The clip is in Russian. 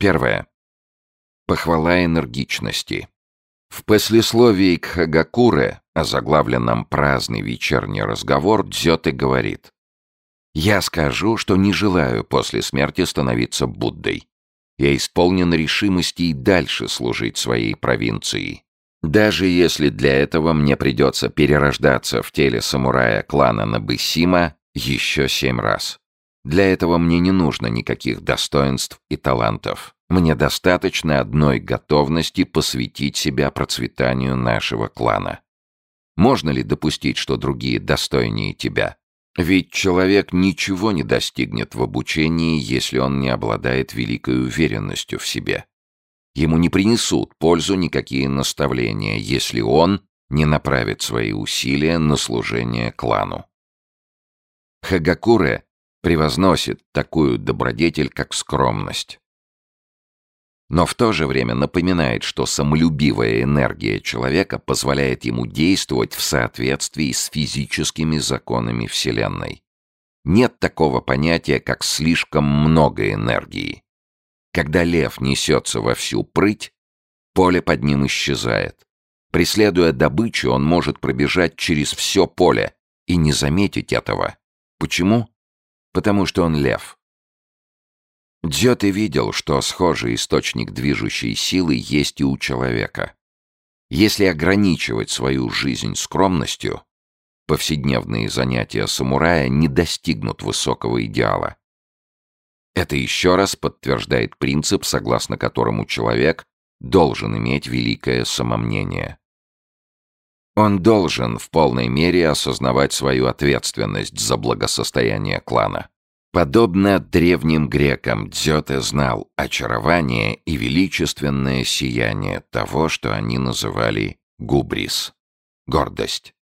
Первое. Похвала энергичности. В послесловии к Хагакуре, озаглавленном «Праздный вечерний разговор», Дзёте говорит «Я скажу, что не желаю после смерти становиться Буддой. Я исполнен решимости и дальше служить своей провинции. Даже если для этого мне придется перерождаться в теле самурая клана Набысима еще семь раз. Для этого мне не нужно никаких достоинств и талантов. Мне достаточно одной готовности посвятить себя процветанию нашего клана. Можно ли допустить, что другие достойнее тебя? Ведь человек ничего не достигнет в обучении, если он не обладает великой уверенностью в себе. Ему не принесут пользу никакие наставления, если он не направит свои усилия на служение клану. Хагакуре превозносит такую добродетель, как скромность. Но в то же время напоминает, что самолюбивая энергия человека позволяет ему действовать в соответствии с физическими законами Вселенной. Нет такого понятия, как слишком много энергии. Когда лев несется во всю прыть, поле под ним исчезает. Преследуя добычу, он может пробежать через все поле и не заметить этого. Почему? Потому что он лев. Дзёте видел, что схожий источник движущей силы есть и у человека. Если ограничивать свою жизнь скромностью, повседневные занятия самурая не достигнут высокого идеала. Это еще раз подтверждает принцип, согласно которому человек должен иметь великое самомнение. Он должен в полной мере осознавать свою ответственность за благосостояние клана. Подобно древним грекам, Дзёте знал очарование и величественное сияние того, что они называли губрис — гордость.